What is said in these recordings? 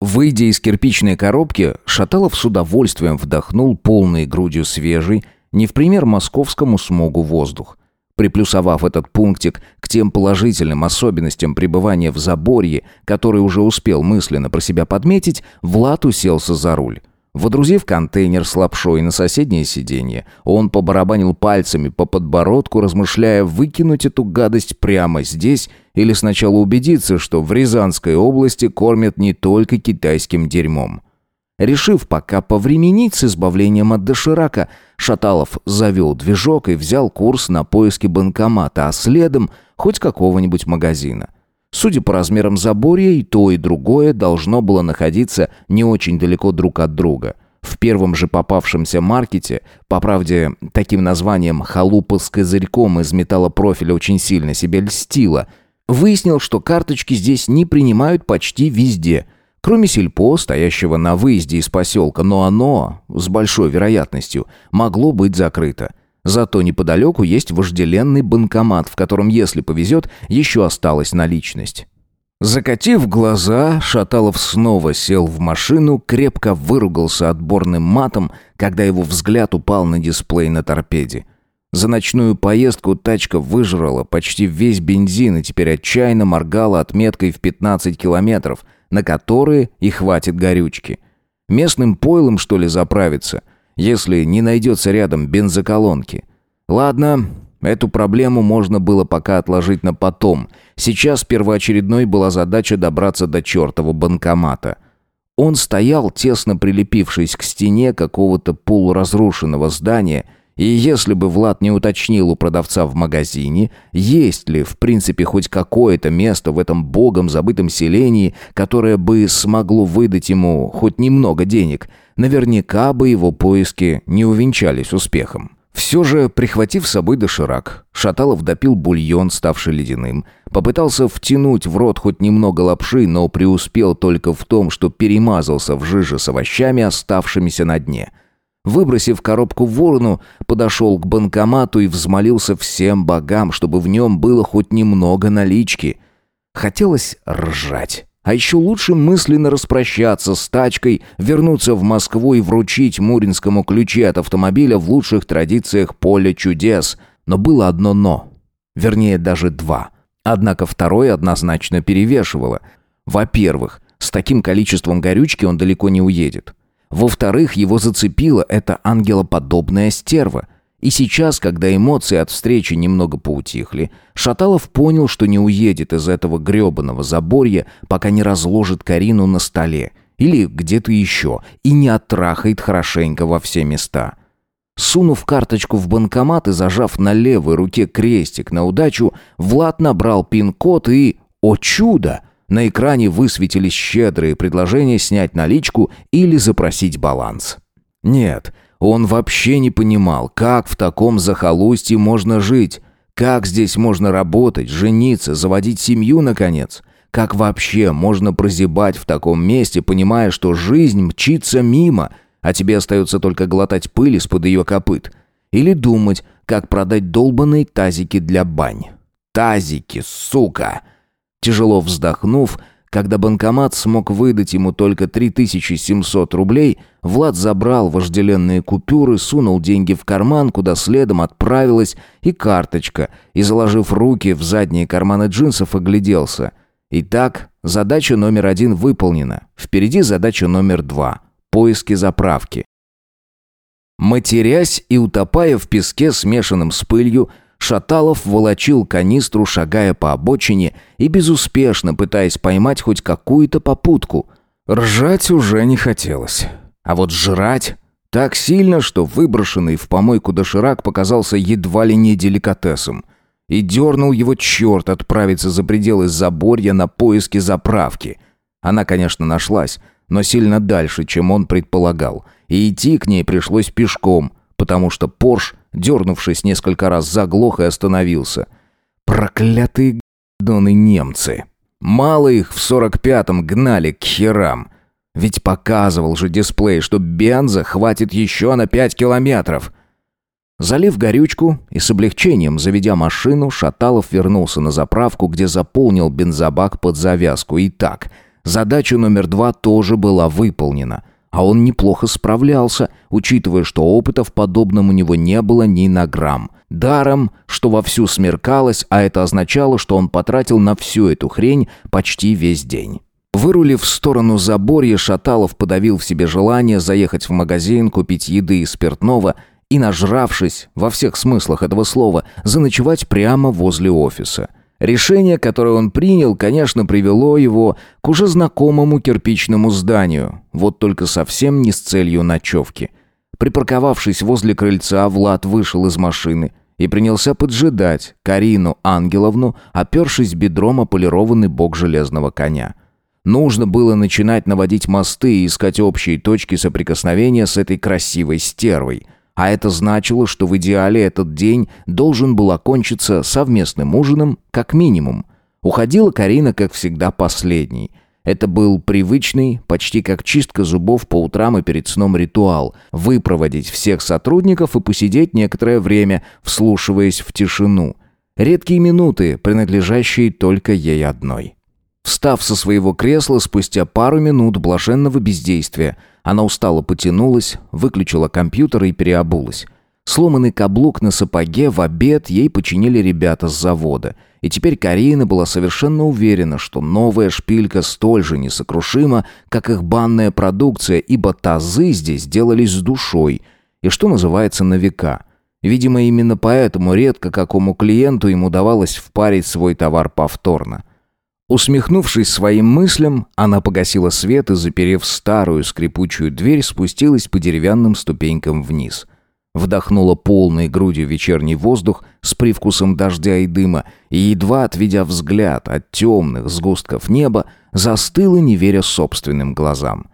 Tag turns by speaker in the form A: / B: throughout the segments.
A: Выйдя из кирпичной коробки, Шаталов с удовольствием вдохнул полной грудью свежий, не в пример московскому смогу воздух. Приплюсовав этот пунктик к тем положительным особенностям пребывания в заборье, который уже успел мысленно про себя подметить, Влад уселся за руль. Водрузив контейнер с лапшой на соседнее сиденье, он побарабанил пальцами по подбородку, размышляя выкинуть эту гадость прямо здесь или сначала убедиться, что в Рязанской области кормят не только китайским дерьмом. Решив пока повременить с избавлением от доширака, Шаталов завел движок и взял курс на поиски банкомата, а следом хоть какого-нибудь магазина – Судя по размерам заборья, и то, и другое должно было находиться не очень далеко друг от друга. В первом же попавшемся маркете, по правде, таким названием «халупа с козырьком» из металлопрофиля очень сильно себе льстила, выяснил, что карточки здесь не принимают почти везде – Кроме сельпо, стоящего на выезде из поселка, но оно, с большой вероятностью, могло быть закрыто. Зато неподалеку есть вожделенный банкомат, в котором, если повезет, еще осталась наличность. Закатив глаза, Шаталов снова сел в машину, крепко выругался отборным матом, когда его взгляд упал на дисплей на торпеде. За ночную поездку тачка выжрала почти весь бензин и теперь отчаянно моргала отметкой в 15 километров, на которые и хватит горючки. Местным пойлом, что ли, заправиться? Если не найдется рядом бензоколонки. Ладно, эту проблему можно было пока отложить на потом. Сейчас первоочередной была задача добраться до чертова банкомата. Он стоял, тесно прилепившись к стене какого-то полуразрушенного здания, и если бы Влад не уточнил у продавца в магазине, есть ли в принципе хоть какое-то место в этом богом забытом селении, которое бы смогло выдать ему хоть немного денег – наверняка бы его поиски не увенчались успехом. Все же, прихватив с собой доширак, Шаталов допил бульон, ставший ледяным, попытался втянуть в рот хоть немного лапши, но преуспел только в том, что перемазался в жиже с овощами, оставшимися на дне. Выбросив коробку в урну, подошел к банкомату и взмолился всем богам, чтобы в нем было хоть немного налички. Хотелось ржать. А еще лучше мысленно распрощаться с тачкой, вернуться в Москву и вручить Муринскому ключи от автомобиля в лучших традициях поля чудес. Но было одно «но». Вернее, даже два. Однако второе однозначно перевешивало. Во-первых, с таким количеством горючки он далеко не уедет. Во-вторых, его зацепила эта ангелоподобная стерва – и сейчас, когда эмоции от встречи немного поутихли, Шаталов понял, что не уедет из этого грёбаного заборья, пока не разложит Карину на столе или где-то еще и не оттрахает хорошенько во все места. Сунув карточку в банкомат и зажав на левой руке крестик на удачу, Влад набрал пин-код и... О чудо! На экране высветились щедрые предложения снять наличку или запросить баланс. Нет, он вообще не понимал, как в таком захолустье можно жить, как здесь можно работать, жениться, заводить семью, наконец. Как вообще можно прозябать в таком месте, понимая, что жизнь мчится мимо, а тебе остается только глотать пыль из-под ее копыт? Или думать, как продать долбанные тазики для бань? Тазики, сука! Тяжело вздохнув, когда банкомат смог выдать ему только 3700 рублей, Влад забрал вожделенные купюры, сунул деньги в карман, куда следом отправилась и карточка, и, заложив руки в задние карманы джинсов, огляделся. Итак, задача номер один выполнена. Впереди задача номер два – поиски заправки. Матерясь и утопая в песке, смешанном с пылью, Шаталов волочил канистру, шагая по обочине и безуспешно пытаясь поймать хоть какую-то попутку. Ржать уже не хотелось. А вот жрать так сильно, что выброшенный в помойку доширак показался едва ли не деликатесом. И дернул его черт отправиться за пределы заборья на поиски заправки. Она, конечно, нашлась, но сильно дальше, чем он предполагал. И идти к ней пришлось пешком, потому что Порш дернувшись несколько раз, заглох и остановился. Проклятые гдоны немцы! Мало их в сорок пятом гнали к херам. Ведь показывал же дисплей, что бенза хватит еще на пять километров. Залив горючку и с облегчением заведя машину, Шаталов вернулся на заправку, где заполнил бензобак под завязку. И так, Задача номер два тоже была выполнена. А он неплохо справлялся, учитывая, что опыта в подобном у него не было ни на грамм. Даром, что вовсю смеркалось, а это означало, что он потратил на всю эту хрень почти весь день. Вырулив в сторону заборья, Шаталов подавил в себе желание заехать в магазин, купить еды и спиртного и, нажравшись, во всех смыслах этого слова, заночевать прямо возле офиса – Решение, которое он принял, конечно, привело его к уже знакомому кирпичному зданию, вот только совсем не с целью ночевки. Припарковавшись возле крыльца, Влад вышел из машины и принялся поджидать Карину Ангеловну, опершись бедром о полированный бок железного коня. Нужно было начинать наводить мосты и искать общие точки соприкосновения с этой красивой стервой – а это значило, что в идеале этот день должен был окончиться совместным ужином, как минимум. Уходила Карина, как всегда, последней. Это был привычный, почти как чистка зубов по утрам и перед сном ритуал – выпроводить всех сотрудников и посидеть некоторое время, вслушиваясь в тишину. Редкие минуты, принадлежащие только ей одной. Встав со своего кресла спустя пару минут блаженного бездействия – она устало потянулась, выключила компьютер и переобулась. Сломанный каблук на сапоге в обед ей починили ребята с завода. И теперь Карина была совершенно уверена, что новая шпилька столь же несокрушима, как их банная продукция, ибо тазы здесь делались с душой. И что называется на века. Видимо, именно поэтому редко какому клиенту им удавалось впарить свой товар повторно. Усмехнувшись своим мыслям, она погасила свет и, заперев старую скрипучую дверь, спустилась по деревянным ступенькам вниз. Вдохнула полной грудью вечерний воздух с привкусом дождя и дыма и, едва отведя взгляд от темных сгустков неба, застыла, не веря собственным глазам.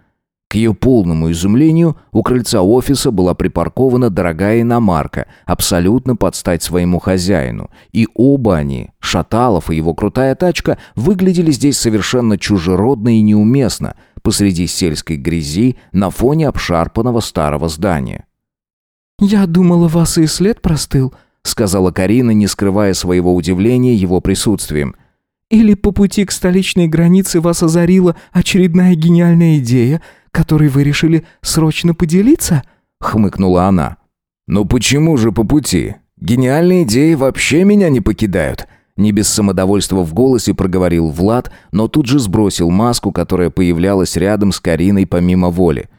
A: К ее полному изумлению у крыльца офиса была припаркована дорогая иномарка, абсолютно под стать своему хозяину. И оба они, Шаталов и его крутая тачка, выглядели здесь совершенно чужеродно и неуместно, посреди сельской грязи на фоне обшарпанного старого здания.
B: «Я думала, вас и след простыл», —
A: сказала Карина, не скрывая своего удивления его присутствием.
B: «Или по пути к столичной границе вас озарила очередная гениальная идея, которой вы решили срочно поделиться?» — хмыкнула она.
A: «Ну почему же по пути? Гениальные идеи вообще меня не покидают». Не без самодовольства в голосе проговорил Влад, но тут же сбросил маску, которая появлялась рядом с Кариной помимо воли.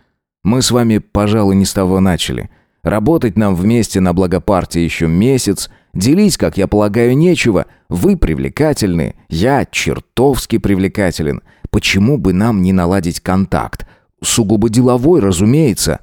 A: «Мы с вами, пожалуй, не с того начали. Работать нам вместе на благо партии еще месяц, делить, как я полагаю, нечего. Вы привлекательны, я чертовски привлекателен. Почему бы нам не наладить контакт? Сугубо деловой, разумеется.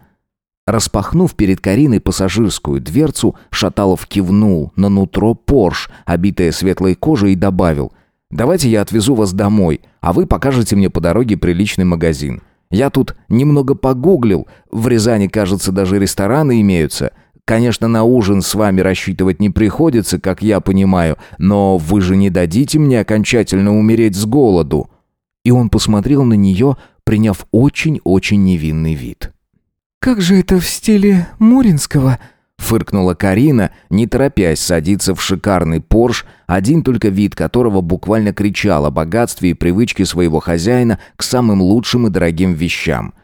A: Распахнув перед Кариной пассажирскую дверцу, Шаталов кивнул на нутро Порш, обитое светлой кожей, и добавил «Давайте я отвезу вас домой, а вы покажете мне по дороге приличный магазин. Я тут немного погуглил, в Рязани, кажется, даже рестораны имеются». Конечно, на ужин с вами рассчитывать не приходится, как я понимаю, но вы же не дадите мне окончательно умереть с голоду». И он посмотрел на нее, приняв очень-очень невинный вид.
B: «Как же это в стиле Муринского?»
A: Фыркнула Карина, не торопясь садиться в шикарный Порш, один только вид которого буквально кричал о богатстве и привычке своего хозяина к самым лучшим и дорогим вещам.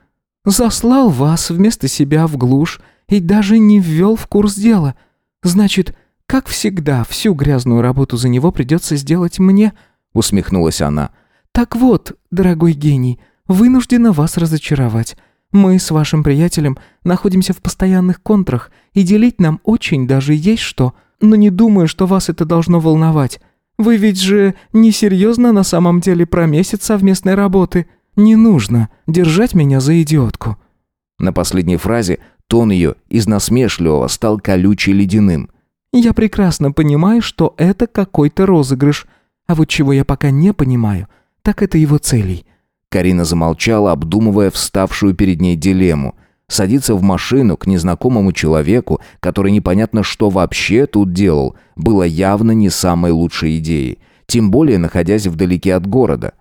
B: «Заслал вас вместо себя в глушь и даже не ввел в курс дела. Значит, как всегда, всю грязную работу за него придется сделать мне?» усмехнулась она. «Так вот, дорогой гений, вынуждена вас разочаровать. Мы с вашим приятелем находимся в постоянных контрах, и делить нам очень даже есть что. Но не думаю, что вас это должно волновать. Вы ведь же несерьезно на самом деле про месяц совместной работы. Не нужно держать меня за идиотку».
A: На последней фразе тон ее из насмешливого стал колючий ледяным.
B: «Я прекрасно понимаю, что это какой-то розыгрыш. А вот чего я пока не понимаю, так это его целей.
A: Карина замолчала, обдумывая вставшую перед ней дилемму. Садиться в машину к незнакомому человеку, который непонятно что вообще тут делал, было явно не самой лучшей идеей, тем более находясь вдалеке от города.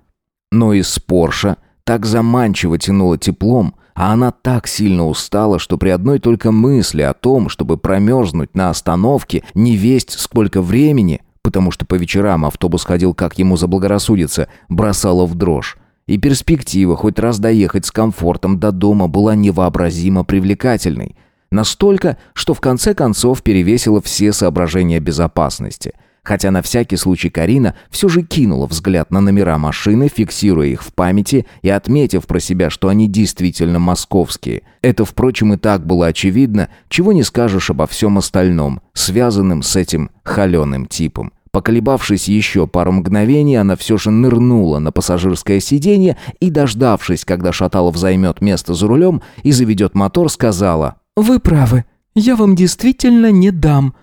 A: Но из Порша так заманчиво тянуло теплом, а она так сильно устала, что при одной только мысли о том, чтобы промерзнуть на остановке, не весть сколько времени, потому что по вечерам автобус ходил как ему заблагорассудится, бросала в дрожь. И перспектива хоть раз доехать с комфортом до дома была невообразимо привлекательной. Настолько, что в конце концов перевесило все соображения безопасности – хотя на всякий случай Карина все же кинула взгляд на номера машины, фиксируя их в памяти и отметив про себя, что они действительно московские. Это, впрочем, и так было очевидно, чего не скажешь обо всем остальном, связанном с этим холеным типом. Поколебавшись еще пару мгновений, она все же нырнула на пассажирское сиденье и, дождавшись, когда Шаталов займет место за рулем и заведет мотор, сказала
B: «Вы правы, я вам действительно не дам.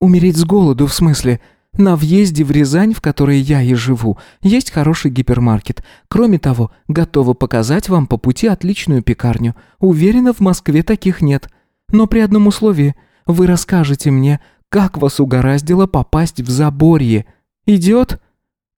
B: Умереть с голоду, в смысле. На въезде в Рязань, в которой я и живу, есть хороший гипермаркет. Кроме того, готова показать вам по пути отличную пекарню. Уверена, в Москве таких нет. Но при одном условии. Вы расскажете мне, как вас угораздило попасть в Заборье. Идет?»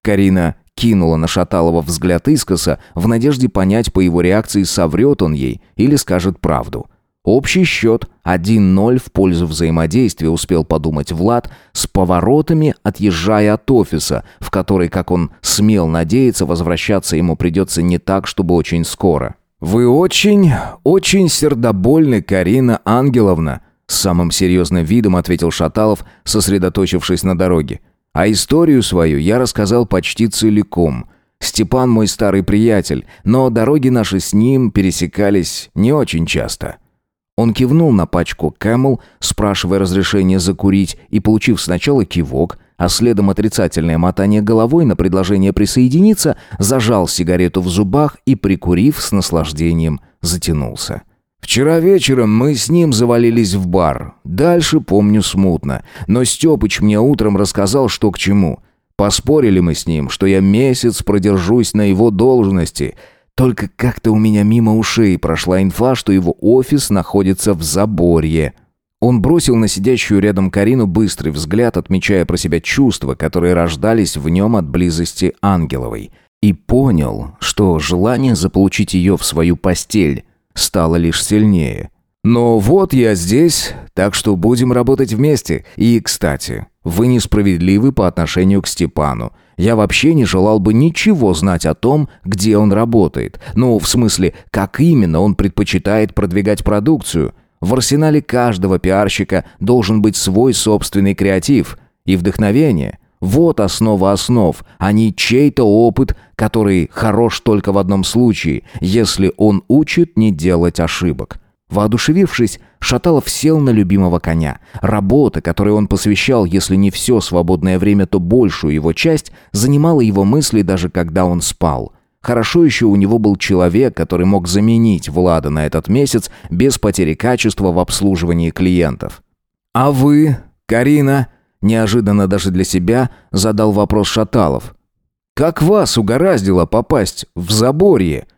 A: Карина кинула на Шаталова взгляд искоса в надежде понять по его реакции, соврет он ей или скажет правду. Общий счет 1-0 в пользу взаимодействия, успел подумать Влад, с поворотами отъезжая от офиса, в который, как он смел надеяться, возвращаться ему придется не так, чтобы очень скоро. «Вы очень, очень сердобольны, Карина Ангеловна», с самым серьезным видом ответил Шаталов, сосредоточившись на дороге. «А историю свою я рассказал почти целиком». Степан мой старый приятель, но дороги наши с ним пересекались не очень часто. Он кивнул на пачку Camel, спрашивая разрешения закурить, и, получив сначала кивок, а следом отрицательное мотание головой на предложение присоединиться, зажал сигарету в зубах и, прикурив с наслаждением, затянулся. Вчера вечером мы с ним завалились в бар. Дальше помню смутно. Но Степыч мне утром рассказал, что к чему. Поспорили мы с ним, что я месяц продержусь на его должности — только как-то у меня мимо ушей прошла инфа, что его офис находится в Заборье. Он бросил на сидящую рядом Карину быстрый взгляд, отмечая про себя чувства, которые рождались в нем от близости Ангеловой. И понял, что желание заполучить ее в свою постель стало лишь сильнее. «Но вот я здесь, так что будем работать вместе. И, кстати, вы несправедливы по отношению к Степану. Я вообще не желал бы ничего знать о том, где он работает. Ну, в смысле, как именно он предпочитает продвигать продукцию. В арсенале каждого пиарщика должен быть свой собственный креатив и вдохновение. Вот основа основ, а не чей-то опыт, который хорош только в одном случае, если он учит не делать ошибок. Воодушевившись, Шаталов сел на любимого коня. Работа, которой он посвящал, если не все свободное время, то большую его часть, занимала его мысли даже когда он спал. Хорошо еще у него был человек, который мог заменить Влада на этот месяц без потери качества в обслуживании клиентов. «А вы, Карина?» Неожиданно даже для себя задал вопрос Шаталов. «Как вас угораздило попасть в Заборье?»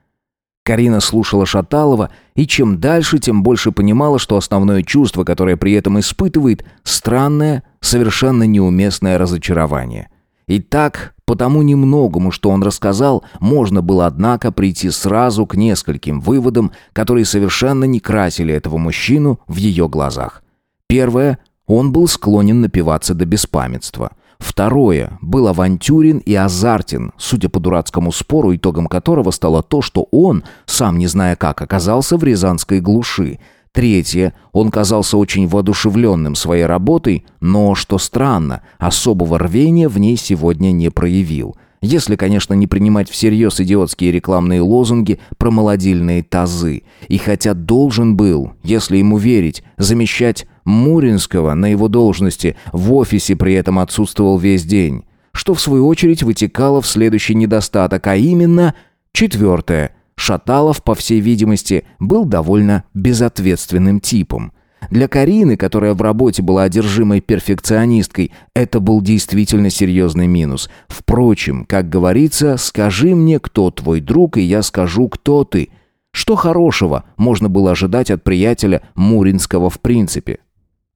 A: Карина слушала Шаталова, и чем дальше, тем больше понимала, что основное чувство, которое при этом испытывает, странное, совершенно неуместное разочарование. И так, по тому немногому, что он рассказал, можно было, однако, прийти сразу к нескольким выводам, которые совершенно не красили этого мужчину в ее глазах. Первое, он был склонен напиваться до беспамятства. Второе, был авантюрен и азартен, судя по дурацкому спору, итогом которого стало то, что он, сам не зная как, оказался в рязанской глуши. Третье, он казался очень воодушевленным своей работой, но, что странно, особого рвения в ней сегодня не проявил. Если, конечно, не принимать всерьез идиотские рекламные лозунги про молодильные тазы. И хотя должен был, если ему верить, замещать Муринского на его должности в офисе при этом отсутствовал весь день, что в свою очередь вытекало в следующий недостаток, а именно четвертое. Шаталов, по всей видимости, был довольно безответственным типом. Для Карины, которая в работе была одержимой перфекционисткой, это был действительно серьезный минус. Впрочем, как говорится, скажи мне, кто твой друг, и я скажу, кто ты. Что хорошего можно было ожидать от приятеля Муринского в принципе?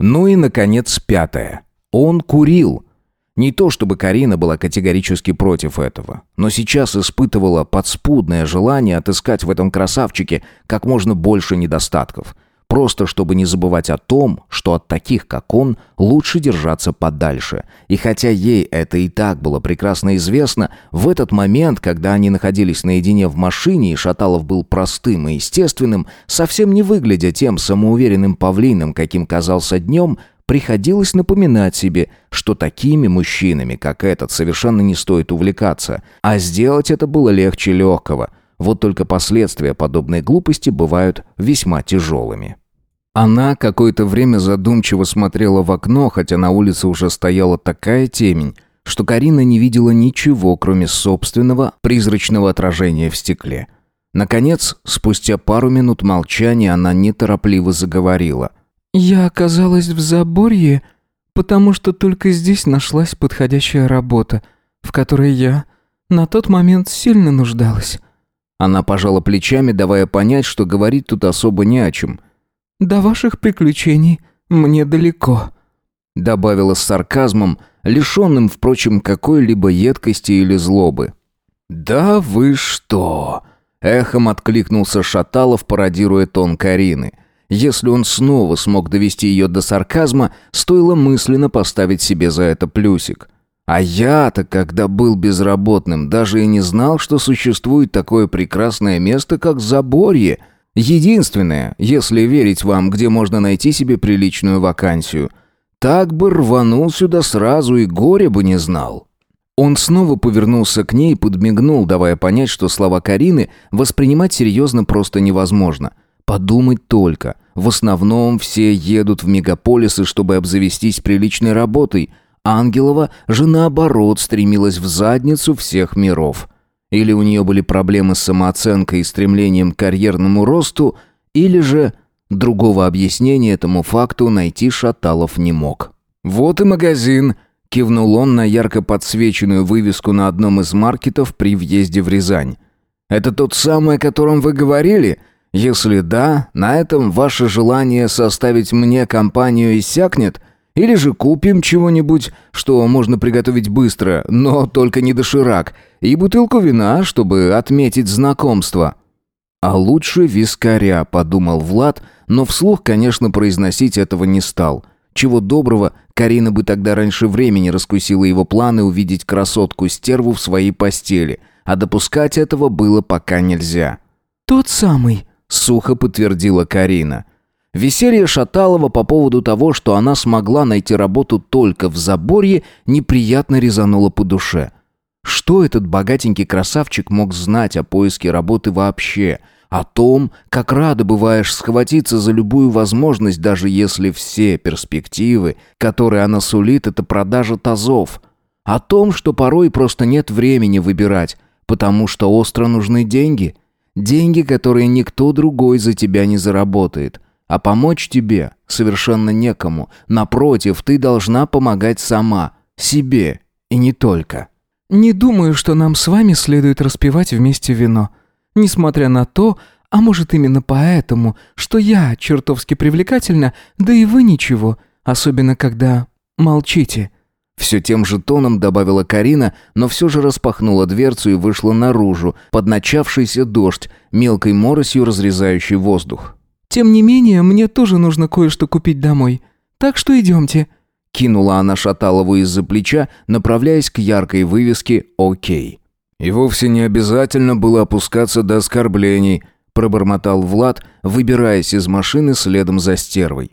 A: Ну и, наконец, пятое. Он курил. Не то чтобы Карина была категорически против этого, но сейчас испытывала подспудное желание отыскать в этом красавчике как можно больше недостатков. Просто чтобы не забывать о том, что от таких, как он, лучше держаться подальше. И хотя ей это и так было прекрасно известно, в этот момент, когда они находились наедине в машине и Шаталов был простым и естественным, совсем не выглядя тем самоуверенным павлином, каким казался днем, приходилось напоминать себе, что такими мужчинами, как этот, совершенно не стоит увлекаться, а сделать это было легче легкого. Вот только последствия подобной глупости бывают весьма тяжелыми. Она какое-то время задумчиво смотрела в окно, хотя на улице уже стояла такая темень, что Карина не видела ничего, кроме собственного призрачного отражения в стекле. Наконец, спустя пару минут молчания, она неторопливо заговорила.
B: «Я оказалась в Заборье, потому что только здесь нашлась подходящая работа, в которой я на тот момент сильно нуждалась».
A: Она пожала плечами, давая понять, что говорить тут особо не о чем –
B: до ваших приключений мне далеко», —
A: добавила с сарказмом, лишенным, впрочем, какой-либо едкости или злобы. «Да вы что!» — эхом откликнулся Шаталов, пародируя тон Карины. Если он снова смог довести ее до сарказма, стоило мысленно поставить себе за это плюсик. А я-то, когда был безработным, даже и не знал, что существует такое прекрасное место, как Заборье — Единственное, если верить вам, где можно найти себе приличную вакансию. Так бы рванул сюда сразу и горе бы не знал. Он снова повернулся к ней и подмигнул, давая понять, что слова Карины воспринимать серьезно просто невозможно. Подумать только. В основном все едут в мегаполисы, чтобы обзавестись приличной работой. Ангелова же наоборот стремилась в задницу всех миров. Или у нее были проблемы с самооценкой и стремлением к карьерному росту, или же другого объяснения этому факту найти Шаталов не мог. «Вот и магазин», — кивнул он на ярко подсвеченную вывеску на одном из маркетов при въезде в Рязань. «Это тот самый, о котором вы говорили? Если да, на этом ваше желание составить мне компанию иссякнет?» Или же купим чего-нибудь, что можно приготовить быстро, но только не доширак, и бутылку вина, чтобы отметить знакомство». «А лучше вискаря», — подумал Влад, но вслух, конечно, произносить этого не стал. Чего доброго, Карина бы тогда раньше времени раскусила его планы увидеть красотку-стерву в своей постели, а допускать этого было пока нельзя.
B: «Тот самый», —
A: сухо подтвердила Карина. Веселье Шаталова по поводу того, что она смогла найти работу только в Заборье, неприятно резануло по душе. Что этот богатенький красавчик мог знать о поиске работы вообще? О том, как рада бываешь схватиться за любую возможность, даже если все перспективы, которые она сулит, это продажа тазов. О том, что порой просто нет времени выбирать, потому что остро нужны деньги. Деньги, которые никто другой за тебя не заработает – а помочь тебе совершенно некому. Напротив, ты должна помогать сама, себе и не только.
B: Не думаю, что нам с вами следует распивать вместе вино. Несмотря на то, а может именно поэтому, что я чертовски привлекательна, да и вы ничего, особенно когда молчите.
A: Все тем же тоном добавила Карина, но все же распахнула дверцу и вышла наружу, под начавшийся дождь, мелкой моросью разрезающий воздух.
B: Тем не менее, мне тоже нужно кое-что купить домой. Так что идемте».
A: Кинула она Шаталову из-за плеча, направляясь к яркой вывеске «Окей». «И вовсе не обязательно было опускаться до оскорблений», пробормотал Влад, выбираясь из машины следом за стервой.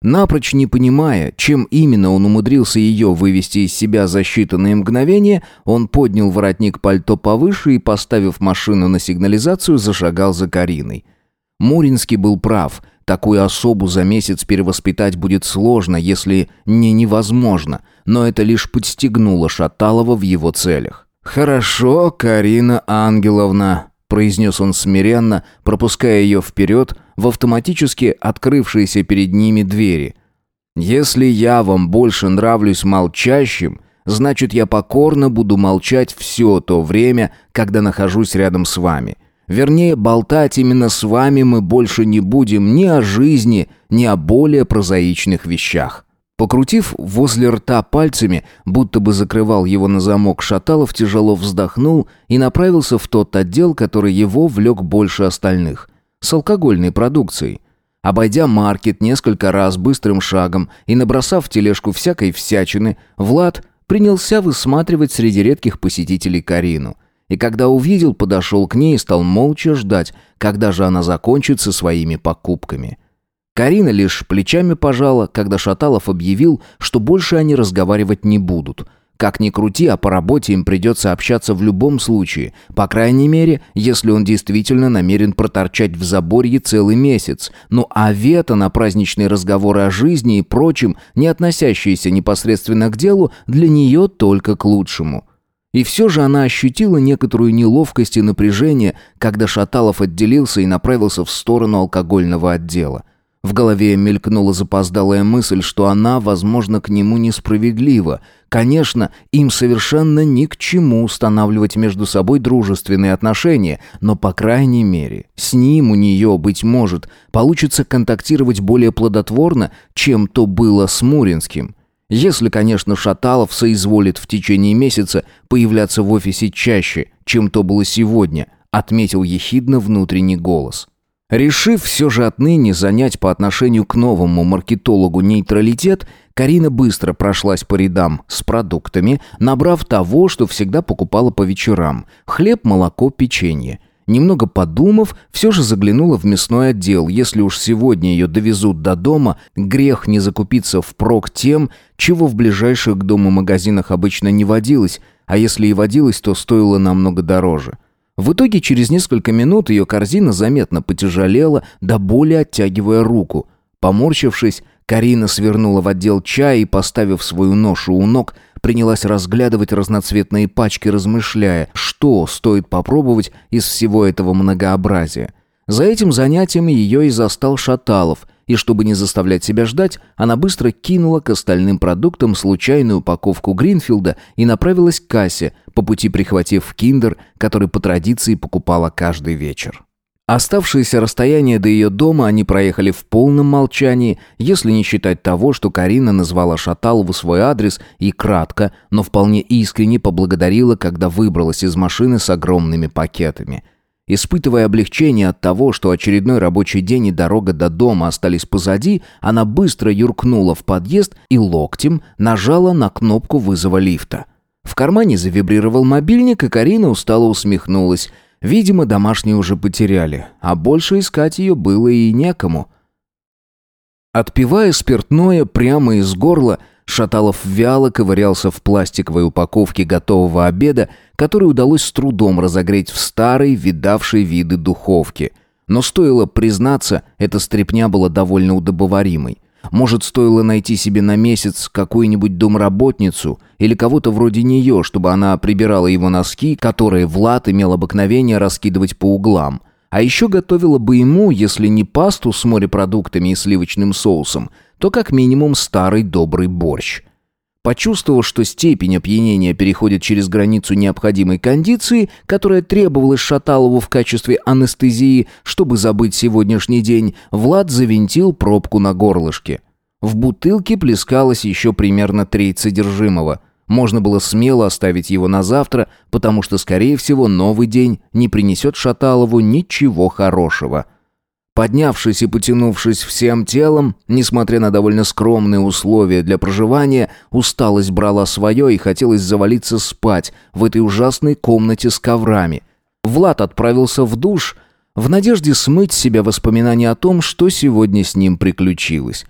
A: Напрочь не понимая, чем именно он умудрился ее вывести из себя за считанные мгновения, он поднял воротник пальто повыше и, поставив машину на сигнализацию, зашагал за Кариной – Муринский был прав. Такую особу за месяц перевоспитать будет сложно, если не невозможно, но это лишь подстегнуло Шаталова в его целях. «Хорошо, Карина Ангеловна», — произнес он смиренно, пропуская ее вперед в автоматически открывшиеся перед ними двери. «Если я вам больше нравлюсь молчащим, значит, я покорно буду молчать все то время, когда нахожусь рядом с вами. Вернее, болтать именно с вами мы больше не будем ни о жизни, ни о более прозаичных вещах. Покрутив возле рта пальцами, будто бы закрывал его на замок, Шаталов тяжело вздохнул и направился в тот отдел, который его влек больше остальных. С алкогольной продукцией. Обойдя маркет несколько раз быстрым шагом и набросав в тележку всякой всячины, Влад принялся высматривать среди редких посетителей Карину. И когда увидел, подошел к ней и стал молча ждать, когда же она закончит со своими покупками. Карина лишь плечами пожала, когда Шаталов объявил, что больше они разговаривать не будут – как ни крути, а по работе им придется общаться в любом случае. По крайней мере, если он действительно намерен проторчать в заборье целый месяц. Ну а вето на праздничные разговоры о жизни и прочем, не относящиеся непосредственно к делу, для нее только к лучшему. И все же она ощутила некоторую неловкость и напряжение, когда Шаталов отделился и направился в сторону алкогольного отдела. В голове мелькнула запоздалая мысль, что она, возможно, к нему несправедлива. Конечно, им совершенно ни к чему устанавливать между собой дружественные отношения, но, по крайней мере, с ним у нее, быть может, получится контактировать более плодотворно, чем то было с Муринским. Если, конечно, Шаталов соизволит в течение месяца появляться в офисе чаще, чем то было сегодня, отметил ехидно внутренний голос. Решив все же отныне занять по отношению к новому маркетологу нейтралитет, Карина быстро прошлась по рядам с продуктами, набрав того, что всегда покупала по вечерам – хлеб, молоко, печенье. Немного подумав, все же заглянула в мясной отдел. Если уж сегодня ее довезут до дома, грех не закупиться впрок тем, чего в ближайших к дому магазинах обычно не водилось, а если и водилось, то стоило намного дороже – в итоге через несколько минут ее корзина заметно потяжелела, до боли оттягивая руку. Поморщившись, Карина свернула в отдел чая и, поставив свою ношу у ног, принялась разглядывать разноцветные пачки, размышляя, что стоит попробовать из всего этого многообразия. За этим занятием ее и застал Шаталов, и чтобы не заставлять себя ждать, она быстро кинула к остальным продуктам случайную упаковку Гринфилда и направилась к кассе, по пути прихватив киндер, который по традиции покупала каждый вечер. Оставшееся расстояние до ее дома они проехали в полном молчании, если не считать того, что Карина назвала Шаталову свой адрес и кратко, но вполне искренне поблагодарила, когда выбралась из машины с огромными пакетами – Испытывая облегчение от того, что очередной рабочий день и дорога до дома остались позади, она быстро юркнула в подъезд и локтем нажала на кнопку вызова лифта. В кармане завибрировал мобильник, и Карина устало усмехнулась. Видимо, домашние уже потеряли, а больше искать ее было и некому. Отпивая спиртное прямо из горла, Шаталов вяло ковырялся в пластиковой упаковке готового обеда, который удалось с трудом разогреть в старой, видавшей виды духовке. Но стоило признаться, эта стряпня была довольно удобоваримой. Может, стоило найти себе на месяц какую-нибудь домработницу или кого-то вроде нее, чтобы она прибирала его носки, которые Влад имел обыкновение раскидывать по углам. А еще готовила бы ему, если не пасту с морепродуктами и сливочным соусом, то как минимум старый добрый борщ. Почувствовав, что степень опьянения переходит через границу необходимой кондиции, которая требовалась Шаталову в качестве анестезии, чтобы забыть сегодняшний день, Влад завинтил пробку на горлышке. В бутылке плескалось еще примерно треть содержимого. Можно было смело оставить его на завтра, потому что, скорее всего, новый день не принесет Шаталову ничего хорошего – Поднявшись и потянувшись всем телом, несмотря на довольно скромные условия для проживания, усталость брала свое и хотелось завалиться спать в этой ужасной комнате с коврами. Влад отправился в душ в надежде смыть с себя воспоминания о том, что сегодня с ним приключилось.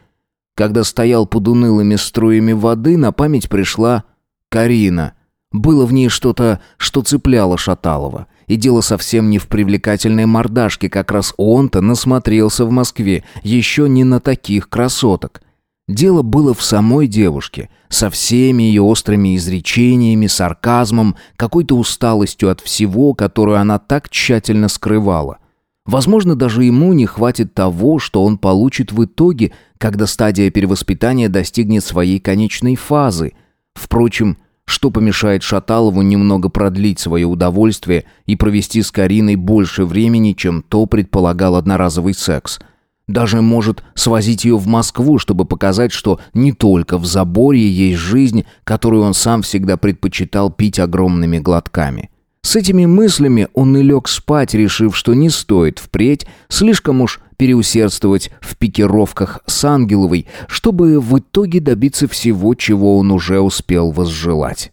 A: Когда стоял под унылыми струями воды, на память пришла Карина. Было в ней что-то, что цепляло Шаталова. И дело совсем не в привлекательной мордашке, как раз он-то насмотрелся в Москве, еще не на таких красоток. Дело было в самой девушке, со всеми ее острыми изречениями, сарказмом, какой-то усталостью от всего, которую она так тщательно скрывала. Возможно, даже ему не хватит того, что он получит в итоге, когда стадия перевоспитания достигнет своей конечной фазы. Впрочем, что помешает Шаталову немного продлить свое удовольствие и провести с Кариной больше времени, чем то предполагал одноразовый секс? Даже может свозить ее в Москву, чтобы показать, что не только в заборе есть жизнь, которую он сам всегда предпочитал пить огромными глотками. С этими мыслями он и лег спать, решив, что не стоит впредь слишком уж переусердствовать в пикировках с Ангеловой, чтобы в итоге добиться всего, чего он уже успел возжелать.